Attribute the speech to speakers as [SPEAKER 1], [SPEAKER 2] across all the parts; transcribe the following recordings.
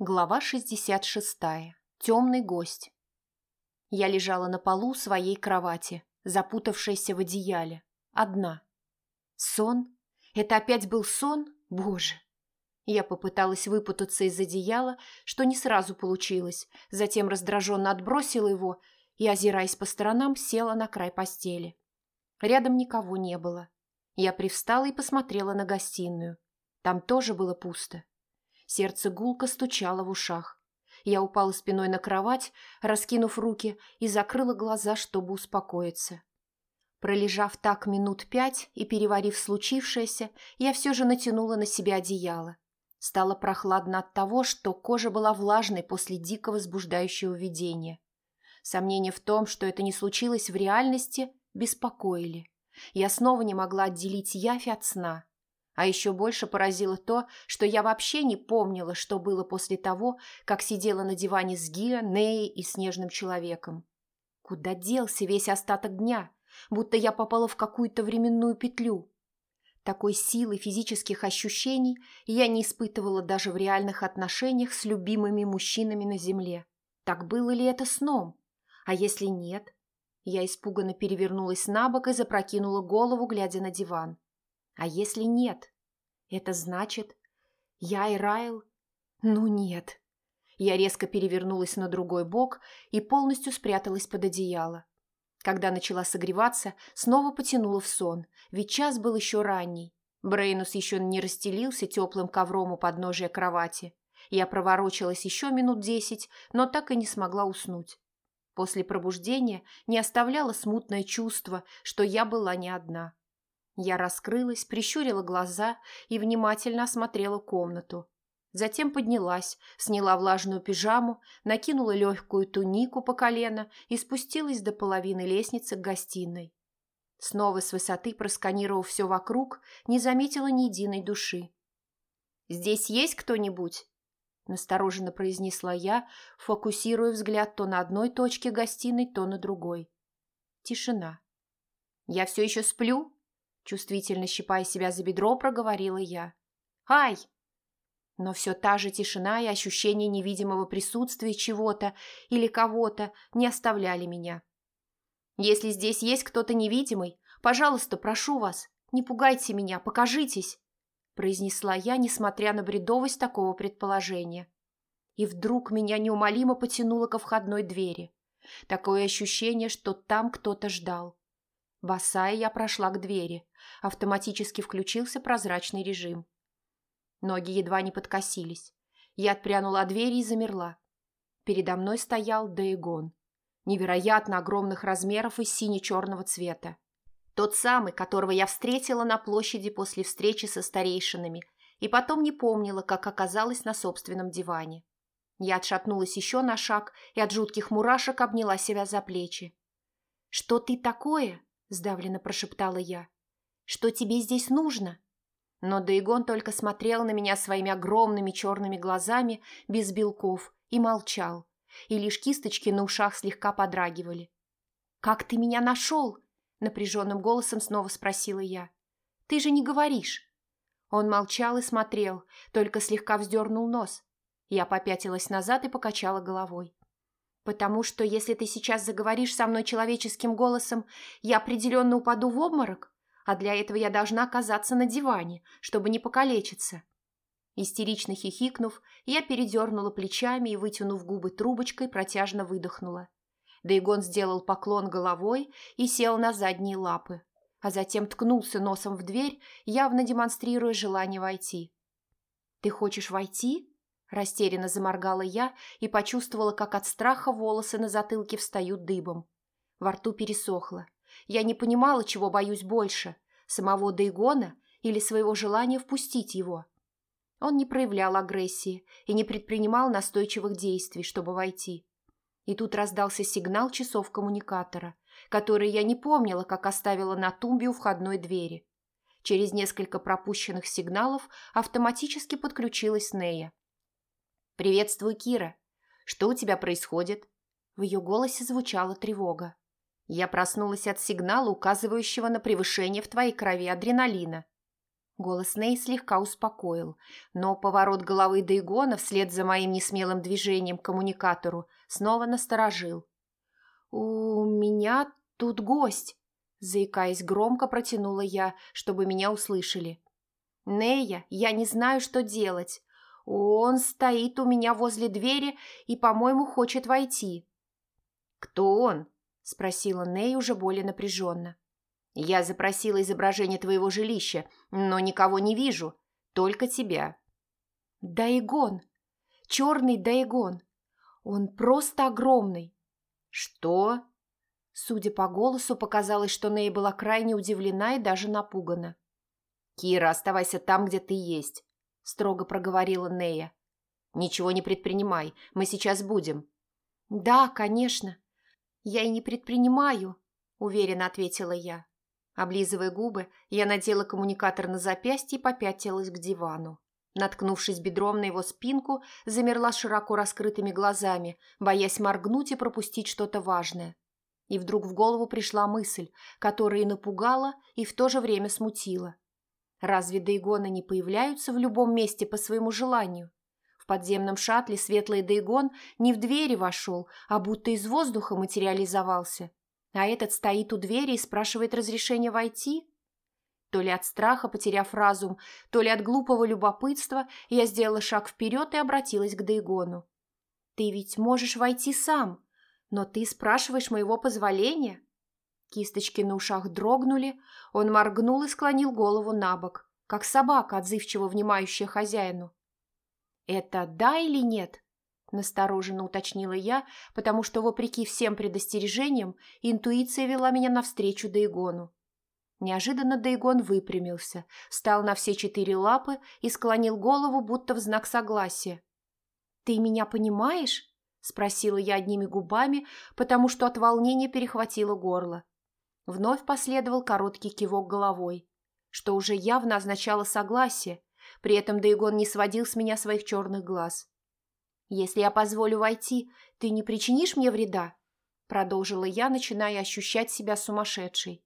[SPEAKER 1] Глава 66. Темный гость. Я лежала на полу своей кровати, запутавшаяся в одеяле. Одна. Сон? Это опять был сон? Боже! Я попыталась выпутаться из одеяла, что не сразу получилось, затем раздраженно отбросила его и, озираясь по сторонам, села на край постели. Рядом никого не было. Я привстала и посмотрела на гостиную. Там тоже было пусто. Сердце гулко стучало в ушах. Я упала спиной на кровать, раскинув руки, и закрыла глаза, чтобы успокоиться. Пролежав так минут пять и переварив случившееся, я все же натянула на себя одеяло. Стало прохладно от того, что кожа была влажной после дикого возбуждающего видения. Сомнения в том, что это не случилось в реальности, беспокоили. Я снова не могла отделить явь от сна. А еще больше поразило то, что я вообще не помнила, что было после того, как сидела на диване с Гиа, Неей и Снежным Человеком. Куда делся весь остаток дня? Будто я попала в какую-то временную петлю. Такой силы физических ощущений я не испытывала даже в реальных отношениях с любимыми мужчинами на земле. Так было ли это сном? А если нет? Я испуганно перевернулась на бок и запрокинула голову, глядя на диван. А если нет? Это значит, я и Райл? Ну нет. Я резко перевернулась на другой бок и полностью спряталась под одеяло. Когда начала согреваться, снова потянула в сон, ведь час был еще ранний. Брейнус еще не расстелился теплым ковром у подножия кровати. Я проворочилась еще минут десять, но так и не смогла уснуть. После пробуждения не оставляло смутное чувство, что я была не одна. Я раскрылась, прищурила глаза и внимательно осмотрела комнату. Затем поднялась, сняла влажную пижаму, накинула легкую тунику по колено и спустилась до половины лестницы к гостиной. Снова с высоты просканировав все вокруг, не заметила ни единой души. «Здесь есть кто-нибудь?» – настороженно произнесла я, фокусируя взгляд то на одной точке гостиной, то на другой. Тишина. «Я все еще сплю?» Чувствительно щипая себя за бедро, проговорила я. «Ай!» Но все та же тишина и ощущение невидимого присутствия чего-то или кого-то не оставляли меня. «Если здесь есть кто-то невидимый, пожалуйста, прошу вас, не пугайте меня, покажитесь!» произнесла я, несмотря на бредовость такого предположения. И вдруг меня неумолимо потянуло ко входной двери. Такое ощущение, что там кто-то ждал. Босая я прошла к двери. Автоматически включился прозрачный режим. Ноги едва не подкосились. Я отпрянула от двери и замерла. Передо мной стоял Дейгон. Невероятно огромных размеров и сине-черного цвета. Тот самый, которого я встретила на площади после встречи со старейшинами и потом не помнила, как оказалась на собственном диване. Я отшатнулась еще на шаг и от жутких мурашек обняла себя за плечи. «Что ты такое?» – сдавленно прошептала я. «Что тебе здесь нужно?» Но Дейгон только смотрел на меня своими огромными черными глазами без белков и молчал, и лишь кисточки на ушах слегка подрагивали. «Как ты меня нашел?» – напряженным голосом снова спросила я. «Ты же не говоришь». Он молчал и смотрел, только слегка вздернул нос. Я попятилась назад и покачала головой потому что если ты сейчас заговоришь со мной человеческим голосом, я определенно упаду в обморок, а для этого я должна оказаться на диване, чтобы не покалечиться». Истерично хихикнув, я передернула плечами и, вытянув губы трубочкой, протяжно выдохнула. Дейгон сделал поклон головой и сел на задние лапы, а затем ткнулся носом в дверь, явно демонстрируя желание войти. «Ты хочешь войти?» Растерянно заморгала я и почувствовала, как от страха волосы на затылке встают дыбом. Во рту пересохло. Я не понимала, чего боюсь больше – самого Дейгона или своего желания впустить его. Он не проявлял агрессии и не предпринимал настойчивых действий, чтобы войти. И тут раздался сигнал часов коммуникатора, который я не помнила, как оставила на тумбе у входной двери. Через несколько пропущенных сигналов автоматически подключилась Нея. «Приветствую, Кира. Что у тебя происходит?» В ее голосе звучала тревога. «Я проснулась от сигнала, указывающего на превышение в твоей крови адреналина». Голос Ней слегка успокоил, но поворот головы Дейгона вслед за моим несмелым движением к коммуникатору снова насторожил. «У меня тут гость», – заикаясь громко, протянула я, чтобы меня услышали. «Нея, я не знаю, что делать. Он стоит у меня возле двери и, по-моему, хочет войти». «Кто он?» – спросила Ней уже более напряженно. Я запросила изображение твоего жилища, но никого не вижу, только тебя. Дайгон. Черный Дайгон. Он просто огромный. Что? Судя по голосу, показалось, что Ней была крайне удивлена и даже напугана. «Кира, оставайся там, где ты есть», – строго проговорила Нея. «Ничего не предпринимай, мы сейчас будем». «Да, конечно. Я и не предпринимаю», – уверенно ответила я. Облизывая губы, я надела коммуникатор на запястье и попятилась к дивану. Наткнувшись бедром на его спинку, замерла широко раскрытыми глазами, боясь моргнуть и пропустить что-то важное. И вдруг в голову пришла мысль, которая и напугала, и в то же время смутила. Разве Дейгоны не появляются в любом месте по своему желанию? В подземном шаттле светлый Дейгон не в двери вошел, а будто из воздуха материализовался. А этот стоит у двери и спрашивает разрешения войти? То ли от страха, потеряв разум, то ли от глупого любопытства, я сделала шаг вперед и обратилась к Дейгону. «Ты ведь можешь войти сам, но ты спрашиваешь моего позволения?» Кисточки на ушах дрогнули, он моргнул и склонил голову на бок, как собака, отзывчиво внимающая хозяину. «Это да или нет?» Настороженно уточнила я, потому что, вопреки всем предостережениям, интуиция вела меня навстречу Дейгону. Неожиданно Дейгон выпрямился, встал на все четыре лапы и склонил голову, будто в знак согласия. «Ты меня понимаешь?» – спросила я одними губами, потому что от волнения перехватило горло. Вновь последовал короткий кивок головой, что уже явно означало согласие, при этом Дейгон не сводил с меня своих черных глаз. «Если я позволю войти, ты не причинишь мне вреда?» Продолжила я, начиная ощущать себя сумасшедшей.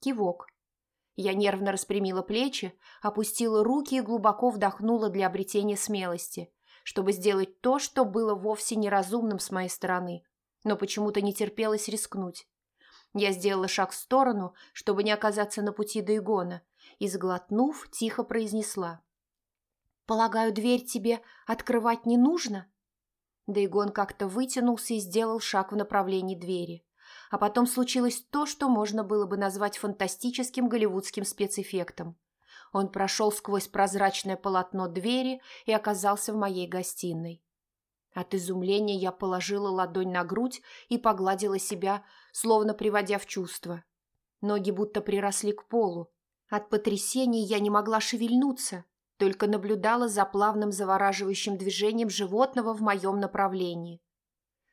[SPEAKER 1] Кивок. Я нервно распрямила плечи, опустила руки и глубоко вдохнула для обретения смелости, чтобы сделать то, что было вовсе неразумным с моей стороны, но почему-то не терпелось рискнуть. Я сделала шаг в сторону, чтобы не оказаться на пути до Игона, и, сглотнув, тихо произнесла. «Полагаю, дверь тебе открывать не нужно?» Дейгон как-то вытянулся и сделал шаг в направлении двери. А потом случилось то, что можно было бы назвать фантастическим голливудским спецэффектом. Он прошел сквозь прозрачное полотно двери и оказался в моей гостиной. От изумления я положила ладонь на грудь и погладила себя, словно приводя в чувство. Ноги будто приросли к полу. От потрясения я не могла шевельнуться, только наблюдала за плавным завораживающим движением животного в моем направлении.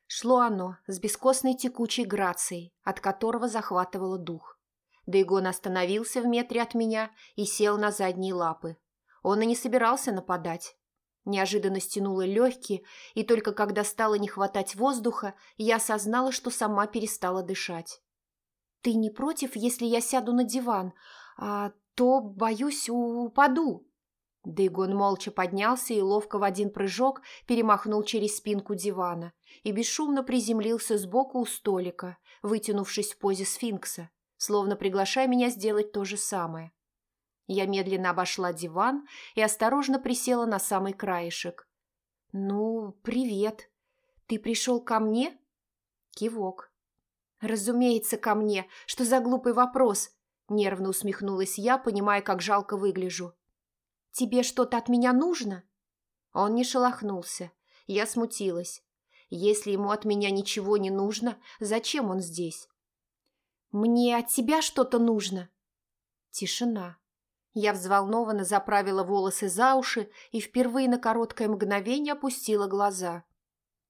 [SPEAKER 1] Шло оно с бескостной текучей грацией, от которого захватывало дух. Дейгон остановился в метре от меня и сел на задние лапы. Он и не собирался нападать. Неожиданно стянуло легкие, и только когда стало не хватать воздуха, я осознала, что сама перестала дышать. «Ты не против, если я сяду на диван? А то, боюсь, упаду», Дейгон молча поднялся и ловко в один прыжок перемахнул через спинку дивана и бесшумно приземлился сбоку у столика, вытянувшись в позе сфинкса, словно приглашая меня сделать то же самое. Я медленно обошла диван и осторожно присела на самый краешек. «Ну, привет. Ты пришел ко мне?» Кивок. «Разумеется, ко мне. Что за глупый вопрос?» Нервно усмехнулась я, понимая, как жалко выгляжу. «Тебе что-то от меня нужно?» Он не шелохнулся. Я смутилась. Если ему от меня ничего не нужно, зачем он здесь? «Мне от тебя что-то нужно?» Тишина. Я взволнованно заправила волосы за уши и впервые на короткое мгновение опустила глаза.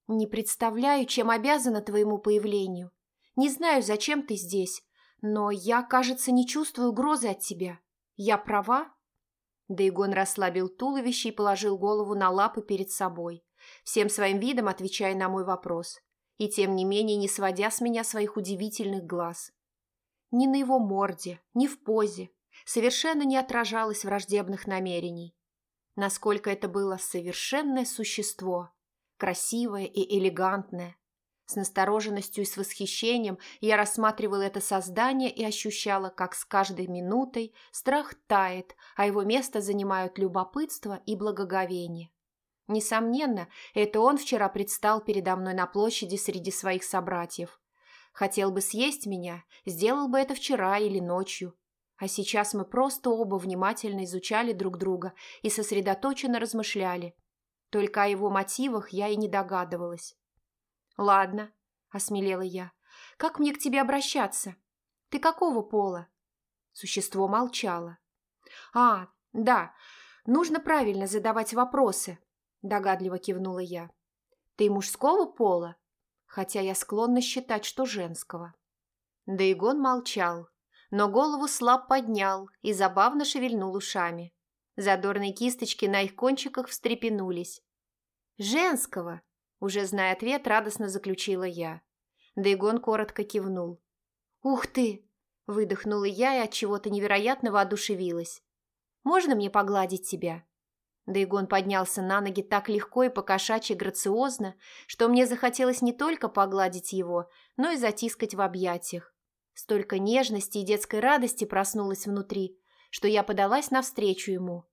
[SPEAKER 1] «Не представляю, чем обязана твоему появлению. Не знаю, зачем ты здесь, но я, кажется, не чувствую угрозы от тебя. Я права?» Дейгон расслабил туловище и положил голову на лапы перед собой, всем своим видом отвечая на мой вопрос, и тем не менее не сводя с меня своих удивительных глаз. Ни на его морде, ни в позе, совершенно не отражалось враждебных намерений. Насколько это было совершенное существо, красивое и элегантное. С настороженностью и с восхищением я рассматривала это создание и ощущала, как с каждой минутой страх тает, а его место занимают любопытство и благоговение. Несомненно, это он вчера предстал передо мной на площади среди своих собратьев. Хотел бы съесть меня, сделал бы это вчера или ночью. А сейчас мы просто оба внимательно изучали друг друга и сосредоточенно размышляли. Только о его мотивах я и не догадывалась. «Ладно», — осмелела я, — «как мне к тебе обращаться? Ты какого пола?» Существо молчало. «А, да, нужно правильно задавать вопросы», – догадливо кивнула я. «Ты мужского пола?» Хотя я склонна считать, что женского. Дейгон молчал, но голову слаб поднял и забавно шевельнул ушами. Задорные кисточки на их кончиках встрепенулись. «Женского!» – уже зная ответ, радостно заключила я. Дейгон коротко кивнул. «Ух ты!» – выдохнула я и от чего-то невероятно воодушевилась. «Можно мне погладить тебя?» Дейгон поднялся на ноги так легко и покошачьи грациозно, что мне захотелось не только погладить его, но и затискать в объятиях. Столько нежности и детской радости проснулось внутри, что я подалась навстречу ему.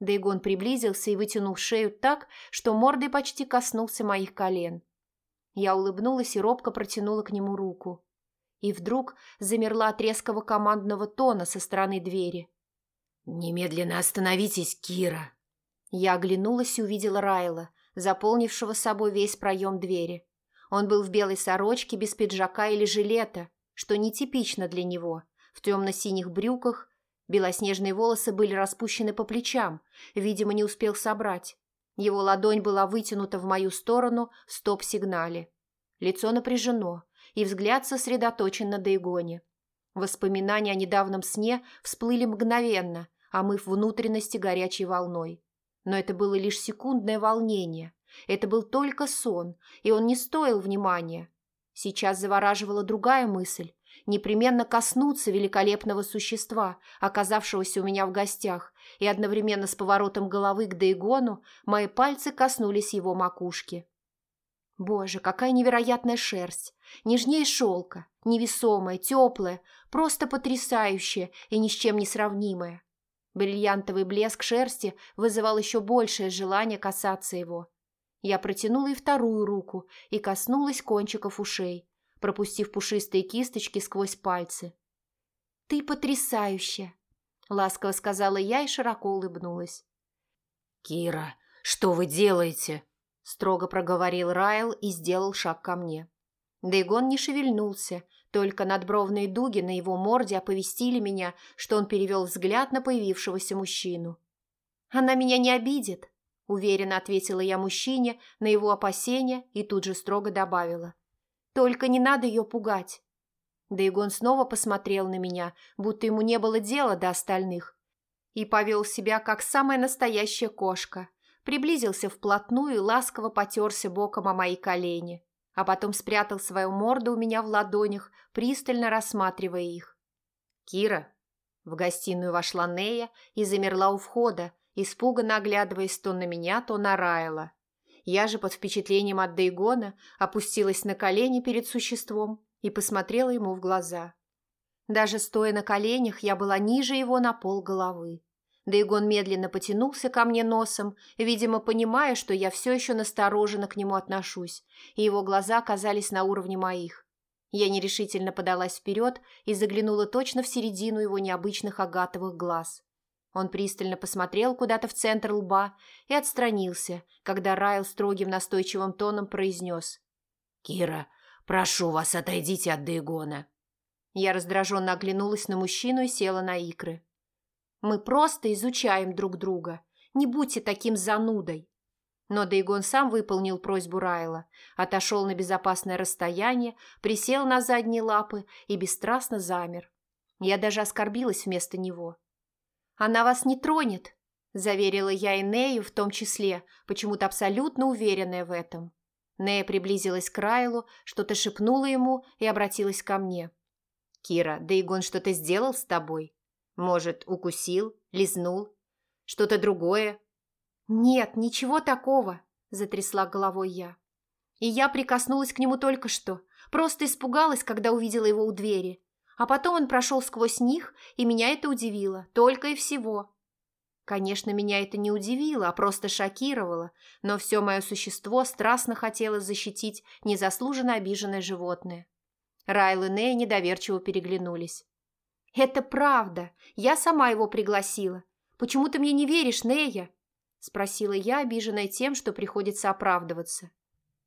[SPEAKER 1] Дейгон приблизился и вытянул шею так, что мордой почти коснулся моих колен. Я улыбнулась и робко протянула к нему руку. И вдруг замерла от резкого командного тона со стороны двери.
[SPEAKER 2] «Немедленно остановитесь, Кира!»
[SPEAKER 1] Я оглянулась и увидела Райла, заполнившего собой весь проем двери. Он был в белой сорочке, без пиджака или жилета, что нетипично для него, в темно-синих брюках, белоснежные волосы были распущены по плечам, видимо, не успел собрать. Его ладонь была вытянута в мою сторону в стоп-сигнале. Лицо напряжено, и взгляд сосредоточен на Дейгоне. Воспоминания о недавнем сне всплыли мгновенно, омыв внутренности горячей волной. Но это было лишь секундное волнение. Это был только сон, и он не стоил внимания. Сейчас завораживала другая мысль – непременно коснуться великолепного существа, оказавшегося у меня в гостях, и одновременно с поворотом головы к Дейгону мои пальцы коснулись его макушки. Боже, какая невероятная шерсть! Нежнее шелка, невесомая, теплая, просто потрясающая и ни с чем не сравнимая. Бриллиантовый блеск шерсти вызывал еще большее желание касаться его. Я протянула и вторую руку и коснулась кончиков ушей, пропустив пушистые кисточки сквозь пальцы. «Ты потрясающая!» — ласково сказала я и широко улыбнулась.
[SPEAKER 2] «Кира, что вы делаете?» — строго проговорил Райл и сделал шаг ко мне.
[SPEAKER 1] Дейгон не шевельнулся, только надбровные дуги на его морде оповестили меня, что он перевел взгляд на появившегося мужчину. «Она меня не обидит», – уверенно ответила я мужчине на его опасения и тут же строго добавила. «Только не надо ее пугать». Дейгон снова посмотрел на меня, будто ему не было дела до остальных, и повел себя, как самая настоящая кошка, приблизился вплотную и ласково потерся боком о мои колени а потом спрятал свою морду у меня в ладонях, пристально рассматривая их. «Кира!» В гостиную вошла Нея и замерла у входа, испуганно оглядываясь то на меня, то на Райла. Я же под впечатлением от Дейгона опустилась на колени перед существом и посмотрела ему в глаза. Даже стоя на коленях, я была ниже его на пол головы. Дейгон медленно потянулся ко мне носом, видимо, понимая, что я все еще настороженно к нему отношусь, и его глаза оказались на уровне моих. Я нерешительно подалась вперед и заглянула точно в середину его необычных агатовых глаз. Он пристально посмотрел куда-то в центр лба и отстранился, когда Райл строгим настойчивым тоном произнес.
[SPEAKER 2] «Кира, прошу вас, отойдите от Дейгона».
[SPEAKER 1] Я раздраженно оглянулась на мужчину и села на икры. Мы просто изучаем друг друга. Не будьте таким занудой. Но Дейгон сам выполнил просьбу Райла, отошел на безопасное расстояние, присел на задние лапы и бесстрастно замер. Я даже оскорбилась вместо него. «Она вас не тронет», – заверила я и Нею в том числе, почему-то абсолютно уверенная в этом. Нея приблизилась к Райлу, что-то шепнула ему и обратилась ко мне. «Кира, Дейгон что-то сделал с тобой?»
[SPEAKER 2] Может, укусил, лизнул? Что-то другое?»
[SPEAKER 1] «Нет, ничего такого», – затрясла головой я. И я прикоснулась к нему только что, просто испугалась, когда увидела его у двери. А потом он прошел сквозь них, и меня это удивило, только и всего. Конечно, меня это не удивило, а просто шокировало, но все мое существо страстно хотело защитить незаслуженно обиженное животное. Райл и Нея недоверчиво переглянулись. «Это правда. Я сама его пригласила. Почему ты мне не веришь, Нея?» Спросила я, обиженная тем, что приходится оправдываться.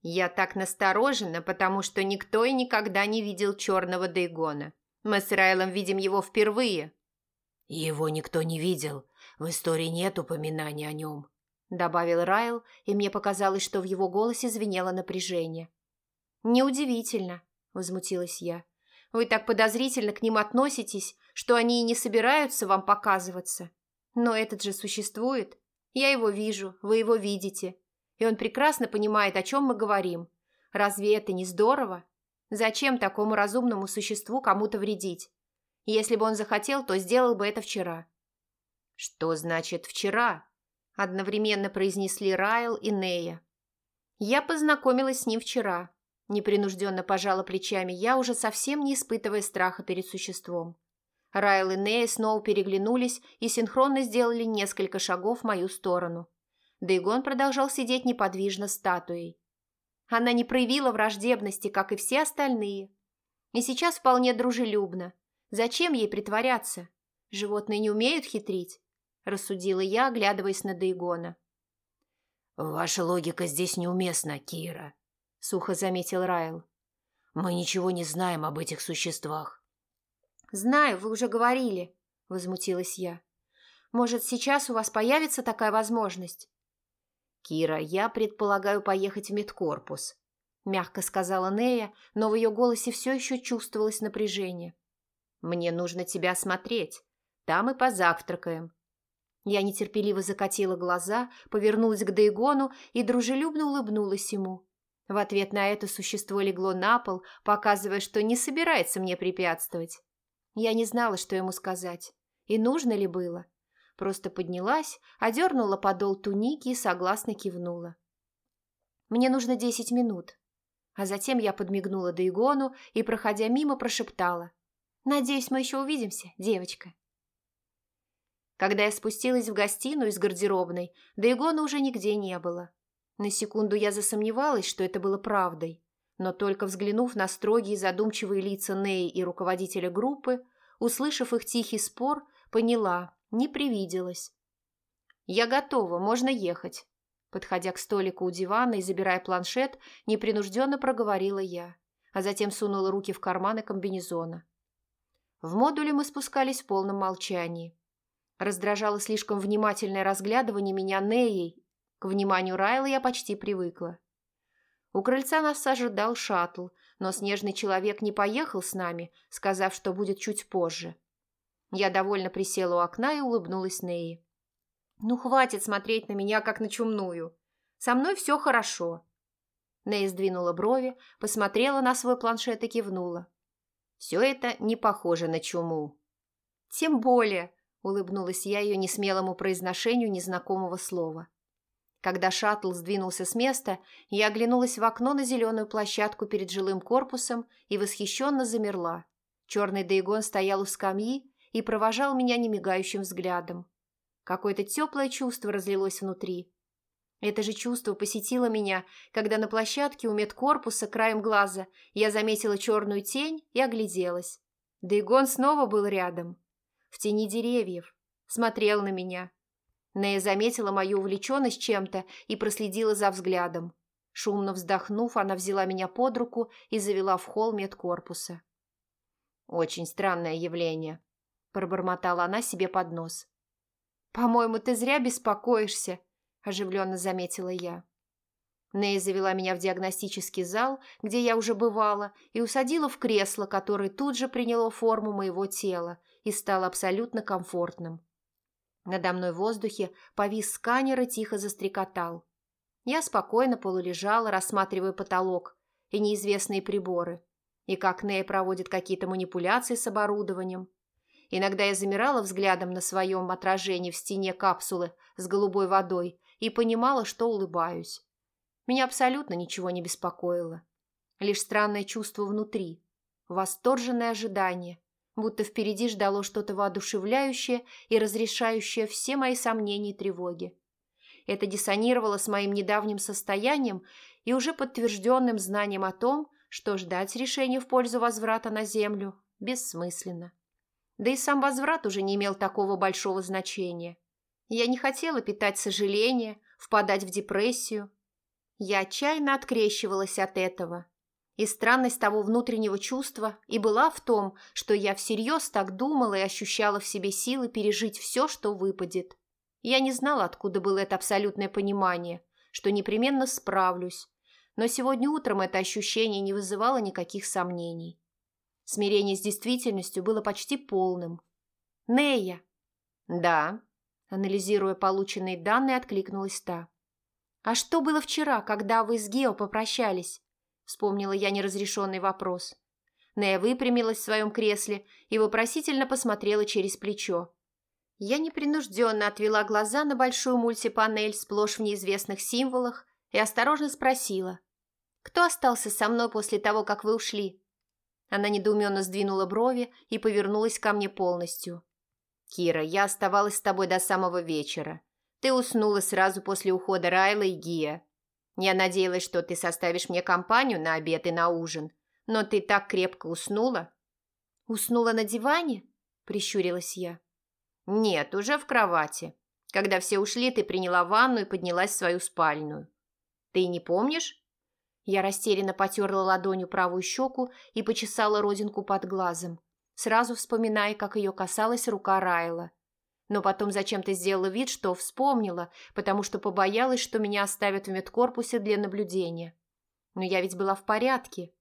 [SPEAKER 2] «Я так насторожена, потому что никто и никогда не видел черного Дейгона. Мы с Райлом видим его впервые».
[SPEAKER 3] «Его никто не видел. В истории нет упоминания о нем», –
[SPEAKER 1] добавил Райл, и мне показалось, что в его голосе звенело напряжение. «Неудивительно», – возмутилась я. «Вы так подозрительно к ним относитесь, что они и не собираются вам показываться. Но этот же существует. Я его вижу, вы его видите. И он прекрасно понимает, о чем мы говорим. Разве это не здорово? Зачем такому разумному существу кому-то вредить? Если бы он захотел, то сделал бы это вчера».
[SPEAKER 2] «Что значит «вчера»?» – одновременно произнесли Райл и Нея.
[SPEAKER 1] «Я познакомилась с ним вчера», – непринужденно пожала плечами я, уже совсем не испытывая страха перед существом. Райл и Нея снова переглянулись и синхронно сделали несколько шагов в мою сторону. Дейгон продолжал сидеть неподвижно статуей. Она не проявила враждебности, как и все остальные. И сейчас вполне дружелюбно. Зачем ей притворяться? Животные не умеют хитрить. – рассудила я, оглядываясь на Дейгона.
[SPEAKER 3] «Ваша логика здесь неуместна, Кира», – сухо заметил Райл. «Мы ничего не знаем об этих существах».
[SPEAKER 1] «Знаю, вы уже говорили», – возмутилась я. «Может, сейчас у вас появится такая возможность?»
[SPEAKER 2] «Кира, я предполагаю поехать в медкорпус», – мягко сказала Нея, но в ее голосе все еще чувствовалось напряжение. «Мне нужно тебя осмотреть. Там и позавтракаем.
[SPEAKER 1] Я нетерпеливо закатила глаза, повернулась к Дейгону и дружелюбно улыбнулась ему. В ответ на это существо легло на пол, показывая, что не собирается мне препятствовать. Я не знала, что ему сказать. И нужно ли было? Просто поднялась, одернула подол туники и согласно кивнула. «Мне нужно десять минут». А затем я подмигнула Дейгону и, проходя мимо, прошептала. «Надеюсь, мы еще увидимся, девочка». Когда я спустилась в гостиную из гардеробной, Дейгона уже нигде не было. На секунду я засомневалась, что это было правдой, но только взглянув на строгие задумчивые лица Неи и руководителя группы, услышав их тихий спор, поняла, не привиделась. «Я готова, можно ехать», Подходя к столику у дивана и забирая планшет, непринужденно проговорила я, а затем сунула руки в карманы комбинезона. В модуле мы спускались в полном молчании. Раздражало слишком внимательное разглядывание меня Неей. К вниманию Райла я почти привыкла. У крыльца нас ожидал шаттл, но снежный человек не поехал с нами, сказав, что будет чуть позже. Я довольно присела у окна и улыбнулась Нее. «Ну, хватит смотреть на меня, как на чумную. Со мной все хорошо». Нея сдвинула брови, посмотрела на свой планшет и кивнула.
[SPEAKER 2] «Все это не похоже на чуму».
[SPEAKER 1] «Тем более», улыбнулась я ее несмелому произношению незнакомого слова. Когда шаттл сдвинулся с места, я оглянулась в окно на зеленую площадку перед жилым корпусом и восхищенно замерла. Черный Дейгон стоял у скамьи и провожал меня немигающим взглядом. Какое-то теплое чувство разлилось внутри. Это же чувство посетило меня, когда на площадке у медкорпуса краем глаза я заметила черную тень и огляделась. Дейгон снова был рядом в тени деревьев, смотрел на меня. Нея заметила мою увлеченность чем-то и проследила за взглядом. Шумно вздохнув, она взяла меня под руку и завела в холл медкорпуса.
[SPEAKER 2] «Очень странное явление», – пробормотала она себе под нос.
[SPEAKER 1] «По-моему, ты зря беспокоишься», – оживленно заметила я. Нея завела меня в диагностический зал, где я уже бывала, и усадила в кресло, которое тут же приняло форму моего тела и стало абсолютно комфортным. Надо мной в воздухе повис сканер и тихо застрекотал. Я спокойно полулежала, рассматривая потолок и неизвестные приборы, и как Нея проводит какие-то манипуляции с оборудованием.
[SPEAKER 2] Иногда я замирала взглядом на своем отражении в стене капсулы с голубой водой и понимала, что улыбаюсь. Меня абсолютно ничего не беспокоило. Лишь странное чувство внутри, восторженное ожидание, будто впереди ждало что-то воодушевляющее и разрешающее все мои сомнения и тревоги. Это диссонировало с моим недавним состоянием и уже подтвержденным знанием о том, что ждать решения в пользу возврата на Землю бессмысленно. Да и сам возврат уже не имел такого большого значения. Я не хотела питать сожаление, впадать в депрессию. Я отчаянно открещивалась от этого. И странность того внутреннего чувства и была в том, что я всерьез так думала и ощущала в себе силы пережить все, что выпадет. Я не знала, откуда было это абсолютное понимание, что непременно справлюсь, но сегодня утром это ощущение не вызывало никаких сомнений. Смирение с действительностью было почти полным. «Нея!» «Да», – анализируя полученные данные, откликнулась та. «А что было вчера, когда вы с Гео попрощались?» – вспомнила я неразрешенный вопрос. Нея выпрямилась в своем кресле и вопросительно посмотрела через плечо. Я непринужденно отвела глаза на большую мультипанель сплошь в неизвестных символах и осторожно спросила. «Кто остался со мной после того, как вы ушли?» Она недоуменно сдвинула брови и повернулась ко мне полностью. «Кира, я оставалась с тобой до самого вечера. Ты уснула сразу после ухода Райла и Гия. Я надеялась, что ты составишь мне компанию на обед и на ужин, но ты так крепко уснула». «Уснула на диване?» – прищурилась я. «Нет, уже в кровати. Когда все ушли, ты приняла ванну и поднялась в свою спальню. Ты не помнишь?» Я растерянно потерла ладонью правую щеку и почесала родинку под глазом, сразу вспоминая, как ее касалась рука Райла. Но потом зачем-то сделала вид, что вспомнила, потому что побоялась, что меня оставят в медкорпусе для наблюдения. Но я ведь была в порядке.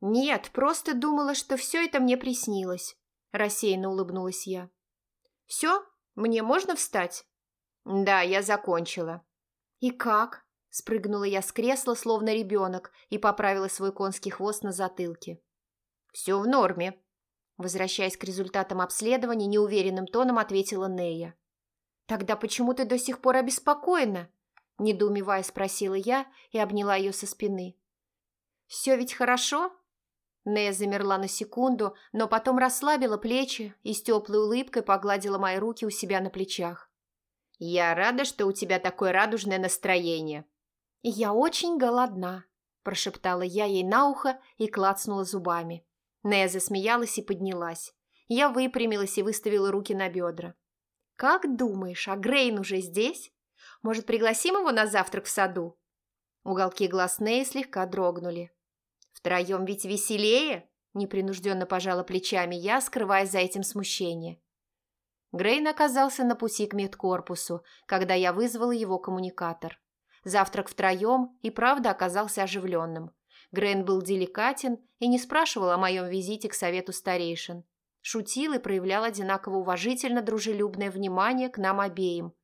[SPEAKER 2] Нет, просто думала, что все это мне приснилось. Рассеянно улыбнулась я. «Все? Мне можно встать?» «Да, я закончила». «И как?» Спрыгнула я с кресла, словно ребенок, и поправила свой конский хвост на затылке. «Все в норме», – возвращаясь к результатам обследования, неуверенным тоном ответила Нея. «Тогда почему ты до сих пор обеспокоена?» – недоумевая спросила я и обняла ее со спины. «Все ведь хорошо?» Нея замерла на секунду, но потом расслабила плечи и с теплой улыбкой погладила мои руки у себя на плечах. «Я рада, что у тебя такое радужное настроение», «Я очень голодна», – прошептала я ей на ухо и клацнула зубами. Нея засмеялась и поднялась. Я выпрямилась и выставила руки на бедра. «Как думаешь, а Грейн уже здесь? Может, пригласим его на завтрак в саду?» Уголки глаз Неи слегка дрогнули. «Втроем ведь веселее?» – непринужденно пожала плечами я, скрывая за этим смущение. Грейн оказался на пути к медкорпусу, когда я вызвала его коммуникатор. Завтрак втроем и правда оказался оживленным. Грейн был деликатен и не спрашивал о моем визите к совету старейшин. Шутил и проявлял одинаково уважительно дружелюбное внимание к нам обеим,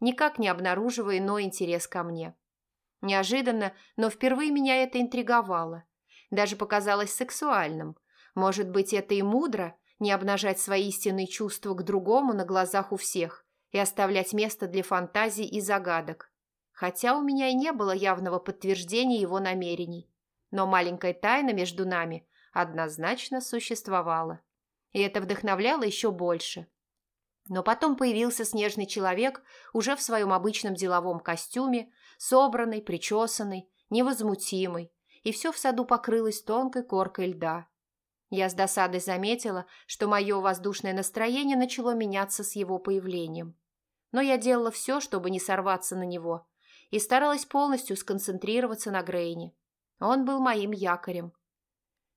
[SPEAKER 2] никак не обнаруживая иной интерес ко мне. Неожиданно, но впервые меня это интриговало. Даже показалось сексуальным. Может быть, это и мудро – не обнажать свои истинные чувства к другому на глазах у всех и оставлять место для фантазий и загадок хотя у меня и не было явного подтверждения его намерений. Но маленькая тайна между нами однозначно существовала. И это вдохновляло еще больше. Но потом появился снежный человек уже в своем обычном деловом костюме, собранный, причесанный, невозмутимый, и все в саду покрылось тонкой коркой льда. Я с досадой заметила, что мое воздушное настроение начало меняться с его появлением. Но я делала все, чтобы не сорваться на него, и старалась полностью сконцентрироваться на Грейне. Он был моим якорем.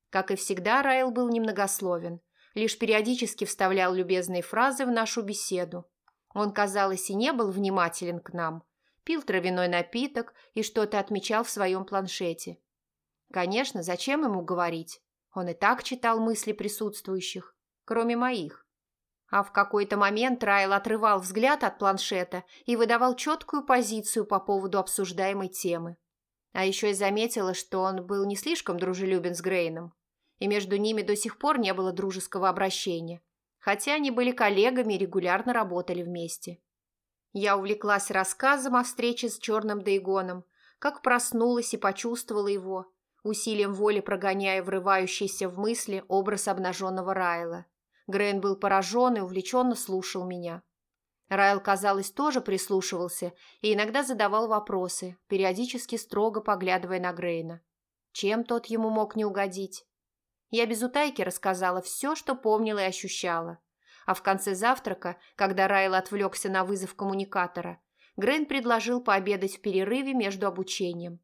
[SPEAKER 2] Как и всегда, Райл был немногословен, лишь периодически вставлял любезные фразы в нашу беседу. Он, казалось, и не был внимателен к нам, пил травяной напиток и что-то отмечал в своем планшете. Конечно, зачем ему говорить? Он и так читал мысли присутствующих, кроме моих. А в какой-то момент Райл отрывал взгляд от планшета и выдавал четкую позицию по поводу обсуждаемой темы. А еще и заметила, что он был не слишком дружелюбен с Грейном, и между ними до сих пор не было дружеского обращения,
[SPEAKER 1] хотя они были коллегами и регулярно работали вместе. Я увлеклась рассказом о встрече с черным Дейгоном, как проснулась и почувствовала его, усилием воли прогоняя врывающийся в мысли образ обнаженного Райла. Грейн был поражен и увлеченно слушал меня. Райл, казалось, тоже прислушивался и иногда задавал вопросы, периодически строго поглядывая на Грейна. Чем тот ему мог не угодить? Я без утайки рассказала все, что помнила и ощущала. А в конце завтрака, когда Райл отвлекся на вызов коммуникатора, Грейн предложил пообедать в перерыве между обучением.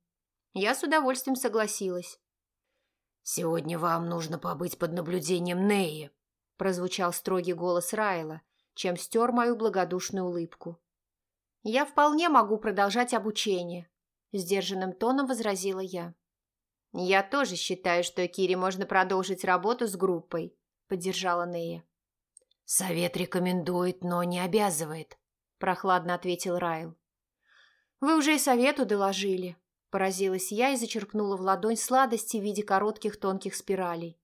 [SPEAKER 1] Я с удовольствием согласилась.
[SPEAKER 3] «Сегодня вам нужно побыть под наблюдением Неи», прозвучал строгий голос Райла, чем стер мою благодушную улыбку.
[SPEAKER 1] «Я вполне могу продолжать обучение», – сдержанным тоном возразила я.
[SPEAKER 2] «Я тоже считаю, что Кире можно продолжить работу с группой», – поддержала Нея.
[SPEAKER 3] «Совет рекомендует, но не обязывает», – прохладно ответил Райл.
[SPEAKER 1] «Вы уже и совету доложили», – поразилась я и зачерпнула в ладонь сладости в виде коротких тонких спиралей.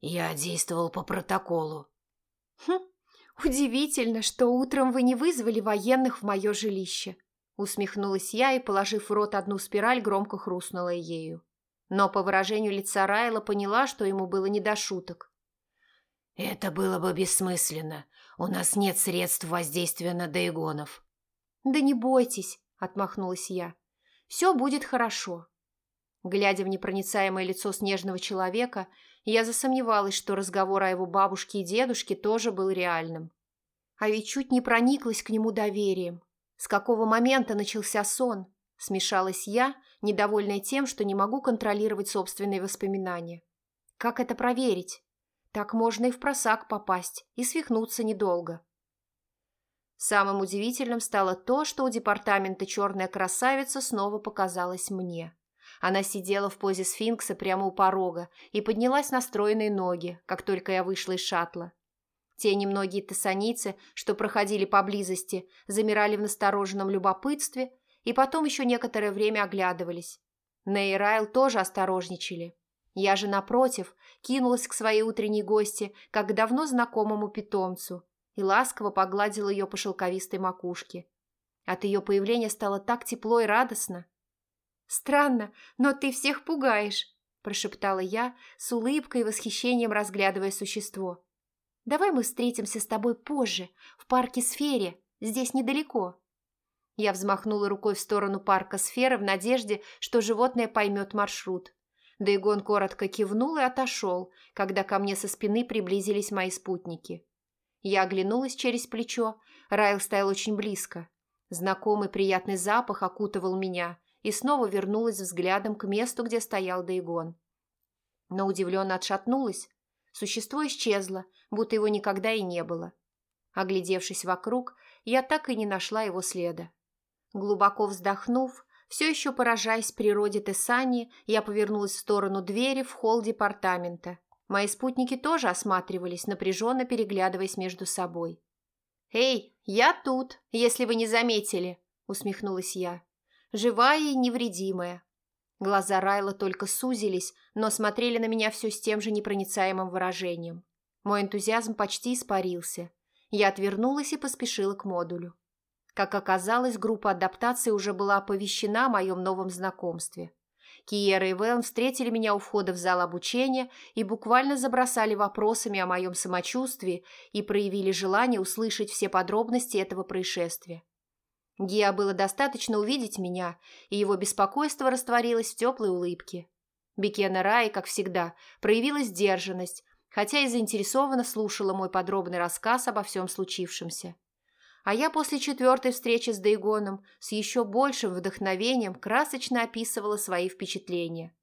[SPEAKER 3] «Я действовал по протоколу».
[SPEAKER 1] «Хм, удивительно, что утром вы не вызвали военных в мое жилище», – усмехнулась я и, положив в рот одну спираль, громко хрустнула ею. Но по выражению лица Райла поняла, что ему было не до шуток.
[SPEAKER 3] «Это было бы бессмысленно. У нас нет средств воздействия на Дейгонов».
[SPEAKER 1] «Да не бойтесь», – отмахнулась я. «Все будет хорошо». Глядя в непроницаемое лицо снежного человека, я засомневалась, что разговор о его бабушке и дедушке тоже был реальным. А ведь чуть не прониклась к нему доверием. С какого момента начался сон? Смешалась я, недовольная тем, что не могу контролировать собственные воспоминания. Как это проверить? Так можно и в просак попасть, и свихнуться недолго. Самым удивительным стало то, что у департамента «Черная красавица» снова показалась мне. Она сидела в позе сфинкса прямо у порога и поднялась на стройные ноги, как только я вышла из шаттла. Те немногие тессаницы, что проходили поблизости, замирали в настороженном любопытстве и потом еще некоторое время оглядывались. Ней и Райл тоже осторожничали. Я же, напротив, кинулась к своей утренней гости, как к давно знакомому питомцу, и ласково погладила ее по шелковистой макушке. От ее появления стало так тепло и радостно. «Странно, но ты всех пугаешь», – прошептала я, с улыбкой и восхищением разглядывая существо. «Давай мы встретимся с тобой позже, в парке Сфере, здесь недалеко». Я взмахнула рукой в сторону парка Сферы в надежде, что животное поймет маршрут. Дейгон коротко кивнул и отошел, когда ко мне со спины приблизились мои спутники. Я оглянулась через плечо, Райл стоял очень близко. Знакомый приятный запах окутывал меня, и снова вернулась взглядом к месту, где стоял Дейгон. Но удивленно отшатнулась. Существо исчезло, будто его никогда и не было. Оглядевшись вокруг, я так и не нашла его следа. Глубоко вздохнув, все еще поражаясь природе Тессани, я повернулась в сторону двери в холл департамента. Мои спутники тоже осматривались, напряженно переглядываясь между собой. «Эй, я тут, если вы не заметили», — усмехнулась я. «Живая и невредимая». Глаза Райла только сузились, но смотрели на меня все с тем же непроницаемым выражением. Мой энтузиазм почти испарился. Я отвернулась и поспешила к модулю. Как оказалось, группа адаптации уже была оповещена о моем новом знакомстве. Киера и Вэлн встретили меня у входа в зал обучения и буквально забросали вопросами о моем самочувствии и проявили желание услышать все подробности этого происшествия. Гиа было достаточно увидеть меня, и его беспокойство растворилось в теплой улыбке. Бекена Рай, как всегда, проявила сдержанность, хотя и заинтересованно слушала мой подробный рассказ обо всем случившемся. А я после четвертой встречи с Дейгоном с еще большим вдохновением красочно описывала свои впечатления.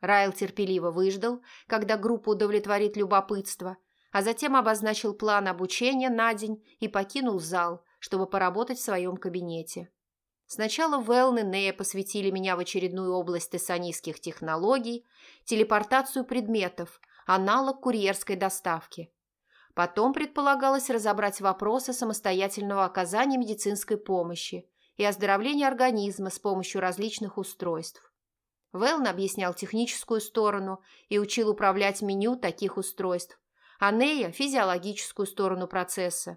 [SPEAKER 1] Райл терпеливо выждал, когда группа удовлетворит любопытство, а затем обозначил план обучения на день и покинул зал, чтобы поработать в своем кабинете. Сначала Велн и Нея посвятили меня в очередную область тессанийских технологий, телепортацию предметов, аналог курьерской доставки. Потом предполагалось разобрать вопросы самостоятельного оказания медицинской помощи и оздоровления организма с помощью различных устройств. Велн объяснял техническую сторону и учил управлять меню таких устройств,
[SPEAKER 2] а Нея – физиологическую сторону процесса.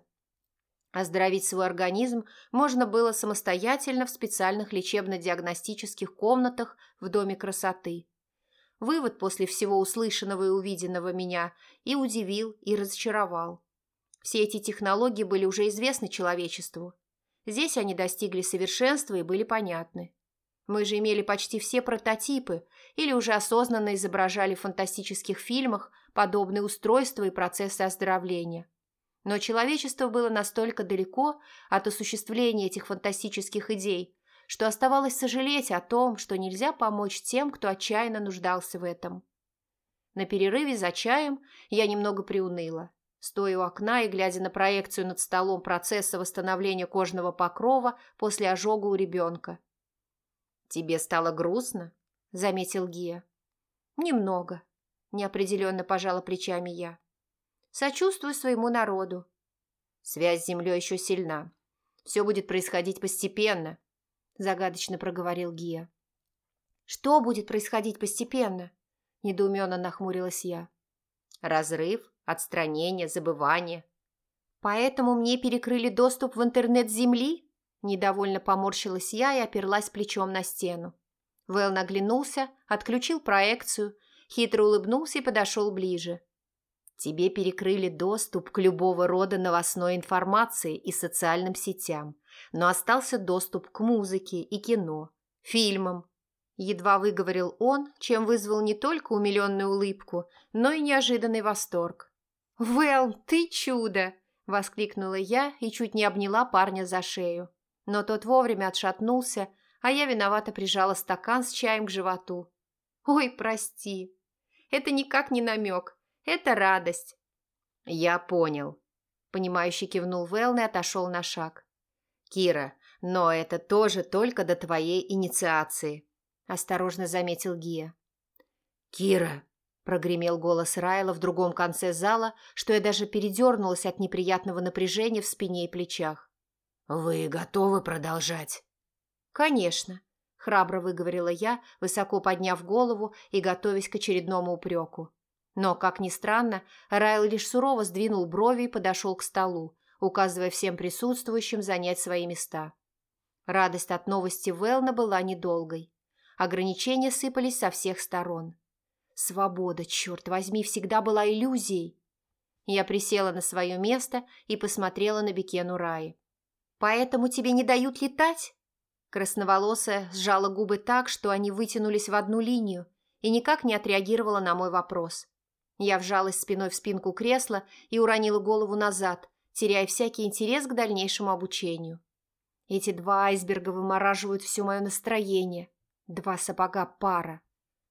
[SPEAKER 2] Оздоровить свой организм можно было самостоятельно в специальных лечебно-диагностических комнатах в Доме красоты. Вывод после всего услышанного и увиденного меня и удивил, и разочаровал. Все эти технологии были уже известны человечеству. Здесь они достигли совершенства и были понятны. Мы же имели почти все прототипы или уже осознанно изображали в фантастических фильмах подобные устройства и процессы оздоровления. Но человечество было настолько далеко от осуществления этих фантастических идей, что оставалось сожалеть о том, что нельзя помочь тем, кто отчаянно нуждался в этом. На перерыве за чаем я немного приуныла. Стоя у окна и глядя на проекцию над столом процесса восстановления кожного покрова после ожога у ребенка. «Тебе стало грустно?» – заметил Гия. «Немного», – неопределенно пожала плечами я. «Сочувствую своему народу». «Связь с землей еще сильна. Все будет происходить постепенно», – загадочно проговорил Гия. «Что будет происходить постепенно?» – недоуменно нахмурилась я. «Разрыв, отстранение, забывание». «Поэтому мне перекрыли доступ в интернет Земли?» Недовольно поморщилась я и оперлась плечом на стену. Вэл наглянулся, отключил проекцию, хитро улыбнулся и подошел ближе. Тебе перекрыли доступ к любого рода новостной информации и социальным сетям, но остался доступ к музыке и кино, фильмам. Едва выговорил он, чем вызвал не только умиленную улыбку, но и неожиданный восторг. «Вэл, ты чудо!» – воскликнула я и чуть не обняла парня за шею но тот вовремя отшатнулся, а я виновато прижала стакан с чаем к животу. «Ой, прости. Это никак не намек. Это радость». «Я понял», – понимающе кивнул Велн и отошел на шаг. «Кира, но это тоже только до твоей инициации», – осторожно заметил Гия. «Кира», – прогремел голос Райла в другом конце зала, что я даже передернулась от неприятного напряжения в спине и плечах. «Вы готовы продолжать?» «Конечно», – храбро выговорила я, высоко подняв голову и готовясь к очередному упреку. Но, как ни странно, Райл лишь сурово сдвинул брови и подошел к столу, указывая всем присутствующим занять свои места. Радость от новости Велна была недолгой. Ограничения сыпались со всех сторон. Свобода, черт возьми, всегда была иллюзией. Я присела на свое место и посмотрела на Бекену Раи. «Поэтому тебе не дают летать?» Красноволосая сжала губы так, что они вытянулись в одну линию и никак не отреагировала на мой вопрос. Я вжалась спиной в спинку кресла и уронила голову назад, теряя всякий интерес к дальнейшему обучению. Эти два айсберга вымораживают все мое настроение. Два сапога пара.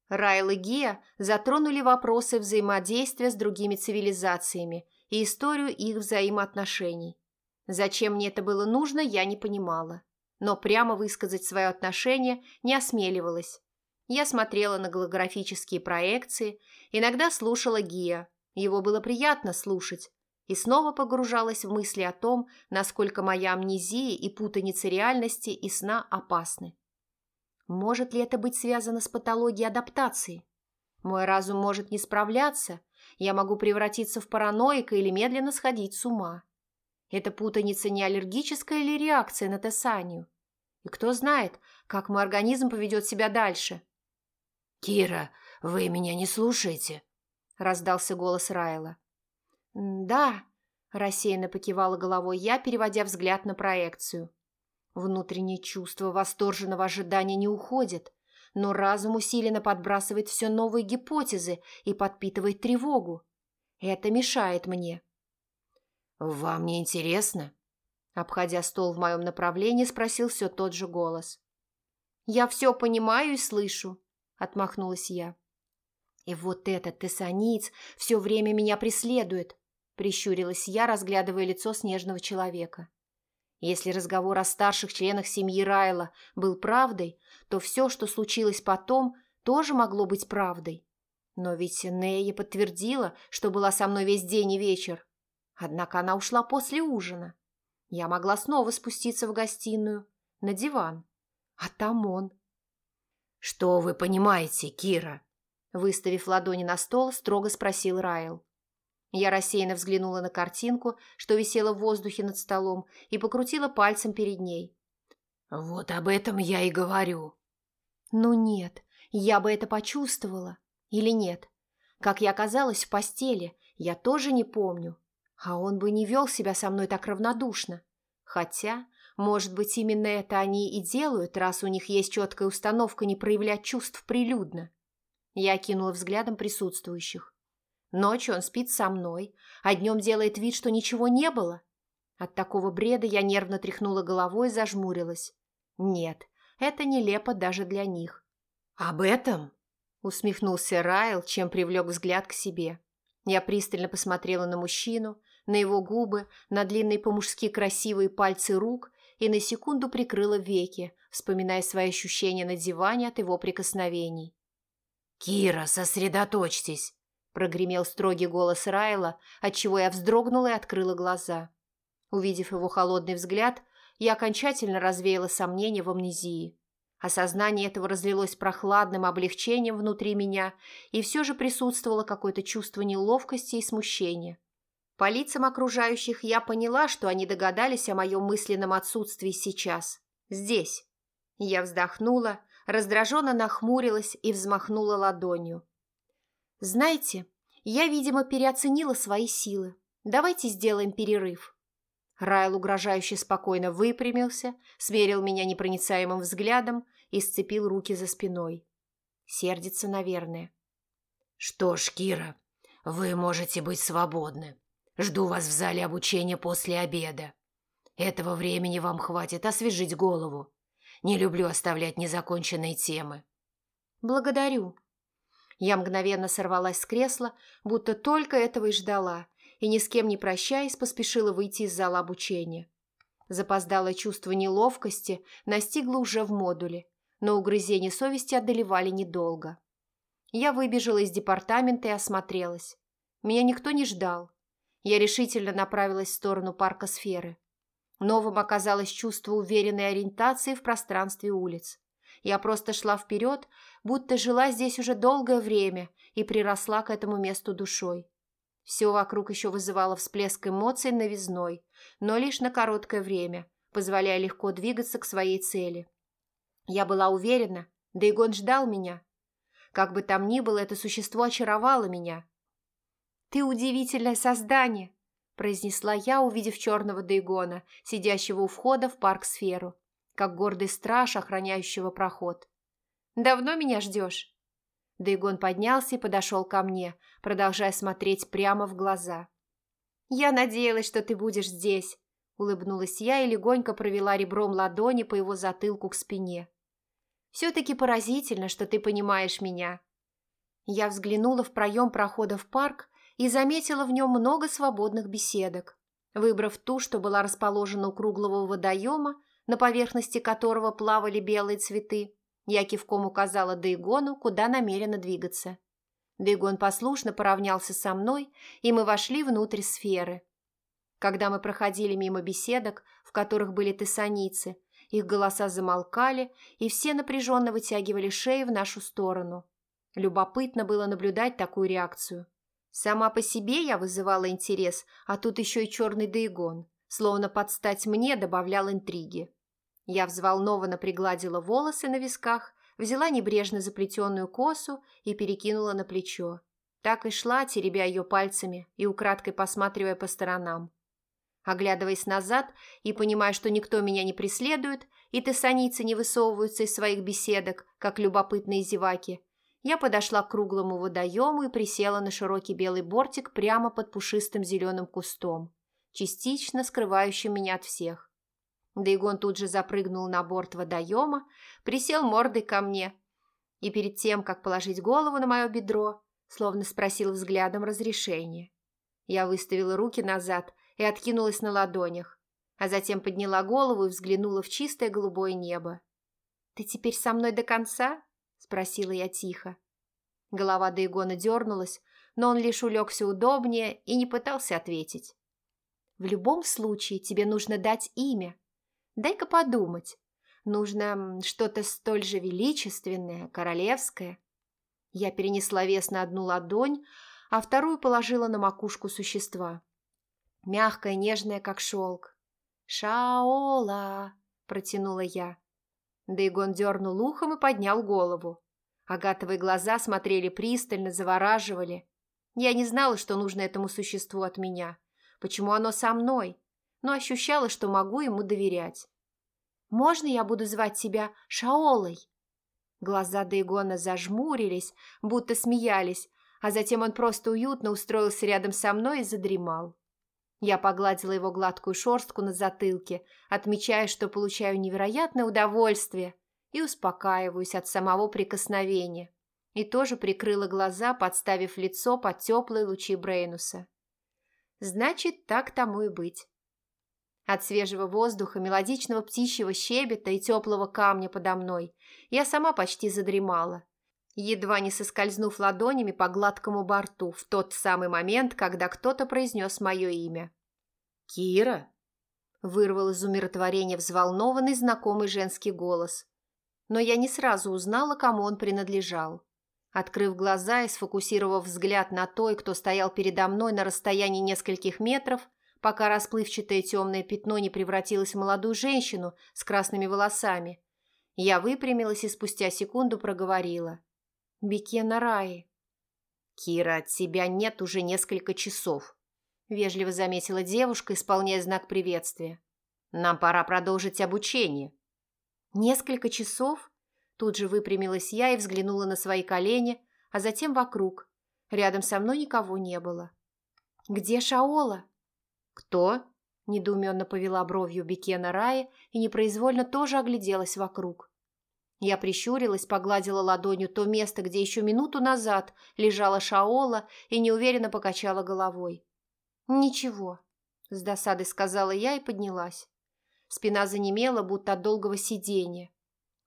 [SPEAKER 2] Райл и Гия затронули вопросы взаимодействия с другими цивилизациями и историю их взаимоотношений. Зачем мне это было нужно, я не понимала. Но прямо высказать свое отношение не осмеливалась. Я смотрела на голографические проекции, иногда слушала Гия. Его было приятно слушать. И снова погружалась в мысли о том, насколько моя амнезия и путаница реальности и сна опасны. Может ли это быть связано с патологией адаптации? Мой разум может не справляться, я могу превратиться в параноика или медленно сходить с ума. Эта путаница не аллергическая или реакция на тесанию? И кто знает, как мой организм поведет себя дальше?
[SPEAKER 3] «Кира, вы меня не слушаете?» – раздался голос Райла.
[SPEAKER 2] «Да», – рассеянно покивала головой я, переводя взгляд на проекцию. Внутреннее чувство восторженного ожидания не уходит, но разум усиленно подбрасывает все новые гипотезы и подпитывает тревогу. Это мешает мне.
[SPEAKER 3] «Вам не интересно?»
[SPEAKER 2] Обходя стол в моем направлении, спросил все тот же голос. «Я все понимаю и слышу», — отмахнулась я. «И вот этот тессаниц все время меня преследует», — прищурилась я, разглядывая лицо снежного человека. Если разговор о старших членах семьи Райла был правдой, то все, что случилось потом, тоже могло быть правдой. Но ведь Нея подтвердила, что была со мной весь день и вечер. Однако она ушла после ужина. Я могла снова спуститься в гостиную, на диван. А там он.
[SPEAKER 3] «Что вы понимаете, Кира?» Выставив ладони на стол, строго спросил Райл.
[SPEAKER 2] Я рассеянно взглянула на картинку, что висела в воздухе над столом, и покрутила пальцем перед ней.
[SPEAKER 3] «Вот об этом я и говорю».
[SPEAKER 2] «Ну нет, я бы это почувствовала. Или нет? Как я оказалась в постели, я тоже не помню. А он бы не вел себя со мной так равнодушно. Хотя, может быть, именно это они и делают, раз у них есть четкая установка не проявлять чувств прилюдно. Я кинула взглядом присутствующих. Ночью он спит со мной, а днем делает вид, что ничего не было. От такого бреда я нервно тряхнула головой и зажмурилась. Нет, это нелепо даже для них.
[SPEAKER 3] «Об этом?» – усмехнулся Райл, чем привлек взгляд к себе. Я пристально посмотрела на мужчину, на его губы, на длинные по-мужски красивые пальцы рук и на секунду прикрыла веки, вспоминая свои ощущения на диване от его прикосновений. «Кира, сосредоточьтесь!» – прогремел строгий голос Райла, отчего я вздрогнула и открыла глаза. Увидев его холодный взгляд, я окончательно развеяла сомнения в амнезии. Осознание этого разлилось прохладным облегчением внутри меня, и все же присутствовало какое-то чувство неловкости и смущения. По лицам окружающих я поняла, что они догадались о моем мысленном отсутствии сейчас. Здесь. Я вздохнула, раздраженно нахмурилась и взмахнула ладонью. «Знаете, я, видимо, переоценила свои силы. Давайте сделаем перерыв». Райл угрожающе спокойно выпрямился, смерил меня непроницаемым взглядом и сцепил руки за спиной. Сердится, наверное. «Что ж, Кира, вы можете быть свободны. Жду вас в зале обучения после обеда. Этого времени вам хватит освежить голову. Не люблю оставлять незаконченные темы». «Благодарю». Я мгновенно сорвалась с кресла, будто только этого и ждала, и ни с кем не прощаясь поспешила выйти из зала обучения. Запоздалое чувство неловкости настигло уже в модуле, но угрызения совести одолевали недолго. Я выбежала из департамента и осмотрелась. Меня никто не ждал. Я решительно направилась в сторону парка сферы. Новым оказалось чувство уверенной ориентации в пространстве улиц. Я просто шла вперед, будто жила здесь уже долгое время и приросла к этому месту душой. Все вокруг еще вызывало всплеск эмоций новизной, но лишь на короткое время, позволяя легко двигаться к своей цели. Я была уверена, Дейгон ждал меня. Как бы там ни было, это существо очаровало меня. «Ты удивительное создание!» – произнесла я, увидев черного Дейгона, сидящего у входа в парк-сферу, как гордый страж, охраняющего проход. «Давно меня ждешь?» Дейгон поднялся и подошел ко мне, продолжая смотреть прямо в глаза. «Я надеялась, что ты будешь здесь», – улыбнулась я и легонько провела ребром ладони по его затылку к спине. «Все-таки поразительно, что ты понимаешь меня». Я взглянула в проем прохода в парк и заметила в нем много свободных беседок. Выбрав ту, что была расположена у круглого водоема, на поверхности которого плавали белые цветы, я кивком указала Дейгону, куда намерена двигаться. Дейгон послушно поравнялся со мной, и мы вошли внутрь сферы. Когда мы проходили мимо беседок, в которых были тессаницы, их голоса замолкали, и все напряженно вытягивали шеи в нашу сторону. Любопытно было наблюдать такую реакцию. Сама по себе я вызывала интерес, а тут еще и черный Дейгон, словно подстать мне добавлял интриги. Я взволнованно пригладила волосы на висках, взяла небрежно заплетенную косу и перекинула на плечо. Так и шла, теребя ее пальцами и украдкой посматривая по сторонам. Оглядываясь назад и понимая, что никто меня не преследует, и тессаницы не высовываются из своих беседок, как любопытные зеваки, я подошла к круглому водоему и присела на широкий белый бортик прямо под пушистым зеленым кустом, частично скрывающим меня от всех. Дейгон тут же запрыгнул на борт водоема, присел мордой ко мне и перед тем, как положить голову на мое бедро, словно спросил взглядом разрешения. Я выставила руки назад и откинулась на ладонях, а затем подняла голову и взглянула в чистое голубое небо. «Ты теперь со мной до конца?» – спросила я тихо. Голова Дейгона дернулась, но он лишь улегся удобнее и не пытался ответить. «В любом случае тебе нужно дать имя», Дай-ка подумать. Нужно что-то столь же величественное, королевское. Я перенесла вес на одну ладонь, а вторую положила на макушку существа. Мягкая, нежная, как шелк. «Шаола!» – протянула я. Дейгон дернул ухом и поднял голову. Агатовые глаза смотрели пристально, завораживали. Я не знала, что нужно этому существу от меня, почему оно со мной, но ощущала, что могу ему доверять. «Можно я буду звать тебя Шаолой?» Глаза Дейгона зажмурились, будто смеялись, а затем он просто уютно устроился рядом со мной и задремал. Я погладила его гладкую шорстку на затылке, отмечая, что получаю невероятное удовольствие и успокаиваюсь от самого прикосновения. И тоже прикрыла глаза, подставив лицо под теплые лучи Брейнуса. Значит, так тому и быть. От свежего воздуха, мелодичного птичьего щебета и теплого камня подо мной я сама почти задремала, едва не соскользнув ладонями по гладкому борту в тот самый момент, когда кто-то произнес мое имя.
[SPEAKER 2] «Кира?»
[SPEAKER 3] – вырвал из умиротворения взволнованный знакомый женский голос. Но я не сразу узнала, кому он принадлежал. Открыв глаза и сфокусировав взгляд на той, кто стоял передо мной на расстоянии нескольких метров, пока расплывчатое темное пятно не превратилось в молодую женщину с красными волосами. Я выпрямилась и спустя секунду проговорила. «Бекена Раи».
[SPEAKER 2] «Кира, от тебя нет уже несколько часов», – вежливо заметила девушка, исполняя знак приветствия. «Нам пора продолжить обучение».
[SPEAKER 3] «Несколько часов?» Тут же выпрямилась я и взглянула на свои колени, а затем вокруг. Рядом со мной никого не было. «Где Шаола?»
[SPEAKER 2] «Кто?»
[SPEAKER 3] – недоуменно повела бровью Бекена Рая и непроизвольно тоже огляделась вокруг. Я прищурилась, погладила ладонью то место, где еще минуту назад лежала Шаола и неуверенно покачала головой. «Ничего», – с досадой сказала я и поднялась. Спина занемела, будто от долгого сидения.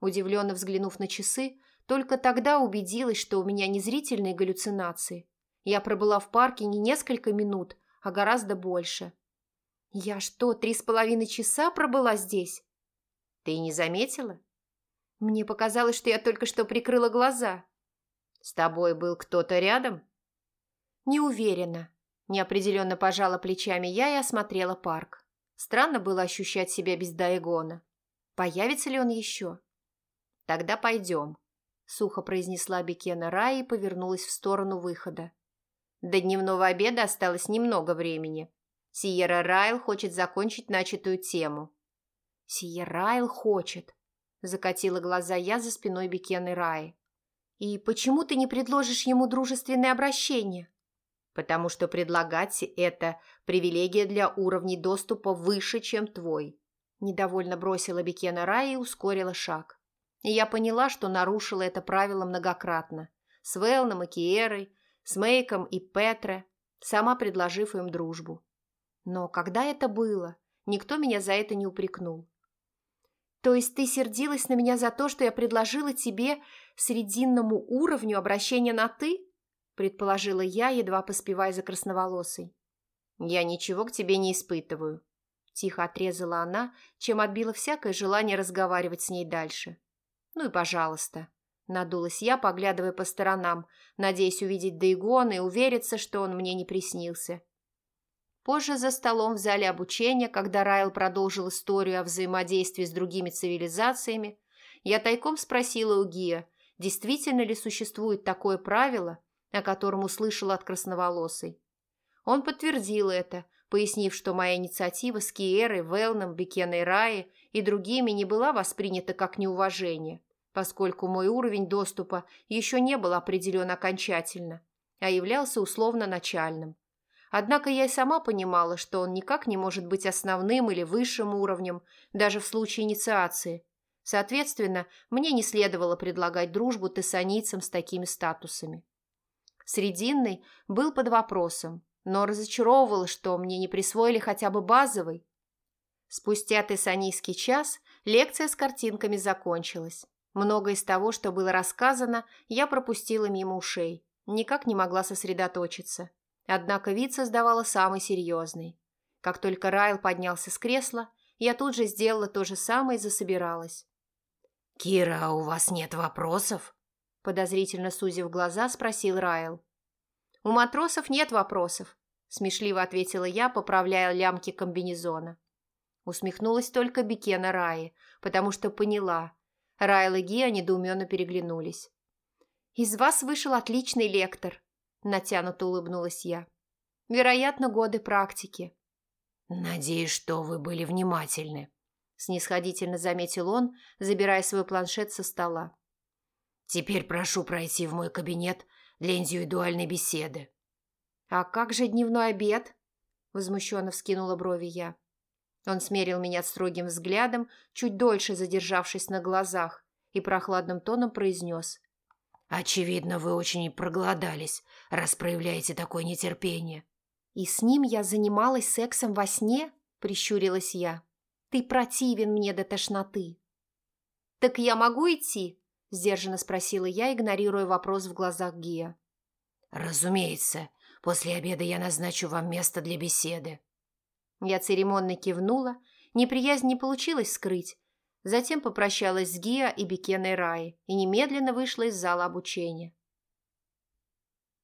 [SPEAKER 3] Удивленно взглянув на часы, только тогда убедилась, что у меня не зрительные галлюцинации. Я пробыла в парке не несколько минут, а гораздо больше. «Я что, три с половиной часа пробыла здесь?»
[SPEAKER 2] «Ты не заметила?»
[SPEAKER 3] «Мне показалось, что я только что прикрыла глаза».
[SPEAKER 2] «С тобой был кто-то рядом?»
[SPEAKER 3] «Не уверена». Неопределенно пожала плечами я и осмотрела парк. Странно было ощущать себя без Дайгона. Появится ли он еще? «Тогда пойдем», — сухо произнесла Бекена Рай и повернулась в сторону выхода.
[SPEAKER 2] До дневного обеда осталось немного времени. Сиера Райл хочет закончить начатую тему.
[SPEAKER 3] Сиера Райл хочет, закатила глаза я за спиной Бекены Раи. И почему ты не предложишь ему дружественное обращение?
[SPEAKER 2] Потому что предлагать это привилегия для уровней доступа выше, чем твой.
[SPEAKER 3] Недовольно бросила Бекена Раи и ускорила шаг. Я поняла, что нарушила это правило многократно. С Велном и Киерой, с Мейком и Петре, сама предложив им дружбу. Но когда это было, никто меня за это не упрекнул. То есть ты сердилась на меня за то, что я предложила тебе срединному уровню обращения на «ты»? Предположила я, едва поспевая за красноволосой.
[SPEAKER 2] Я ничего к тебе не испытываю.
[SPEAKER 3] Тихо отрезала она, чем отбила всякое желание разговаривать с ней дальше. Ну и пожалуйста. Надулась я, поглядывая по сторонам, надеясь увидеть Дейгона и увериться, что он мне не приснился. Позже за столом в зале обучения, когда Райл продолжил историю о взаимодействии с другими цивилизациями, я тайком спросила у Гия, действительно ли существует такое правило, о котором услышала от красноволосой. Он подтвердил это, пояснив, что моя инициатива с Киерой, Велном, Бекеной Раи и другими не была воспринята как неуважение, поскольку мой уровень доступа еще не был определен окончательно, а являлся условно начальным. Однако я и сама понимала, что он никак не может быть основным или высшим уровнем, даже в случае инициации. Соответственно, мне не следовало предлагать дружбу тессанийцам с такими статусами. Срединный был под вопросом, но разочаровывало, что мне не присвоили хотя бы базовый. Спустя тессанийский час лекция с картинками закончилась. Многое из того, что было рассказано, я пропустила мимо ушей, никак не могла сосредоточиться. Однако вид создавала самый серьезный. Как только Райл поднялся с кресла, я тут же сделала то же самое и засобиралась.
[SPEAKER 2] «Кира, а у вас нет вопросов?»
[SPEAKER 3] Подозрительно сузив глаза, спросил Райл. «У матросов нет вопросов», – смешливо ответила я, поправляя лямки комбинезона. Усмехнулась только Бекена Раи, потому что поняла. Райл и Гия недоуменно переглянулись. «Из вас вышел отличный лектор», – натянуто улыбнулась я. «Вероятно, годы практики».
[SPEAKER 2] «Надеюсь, что вы были внимательны», – снисходительно заметил он, забирая свой планшет со стола. «Теперь прошу пройти в мой кабинет для индивидуальной беседы».
[SPEAKER 3] «А как же дневной обед?» – возмущенно вскинула брови я. Он смерил меня строгим взглядом, чуть дольше задержавшись на глазах, и прохладным тоном произнес.
[SPEAKER 2] «Очевидно, вы очень проголодались, раз проявляете такое нетерпение».
[SPEAKER 3] «И с ним я занималась сексом во сне?» – прищурилась я. «Ты противен мне до тошноты». «Так я могу идти?» – сдержанно спросила я, игнорируя вопрос в глазах Гия.
[SPEAKER 2] «Разумеется. После обеда я назначу вам место для беседы».
[SPEAKER 3] Я церемонно кивнула, неприязнь не получилось скрыть. Затем попрощалась с Гиа и Бекеной Раи и немедленно вышла из зала обучения.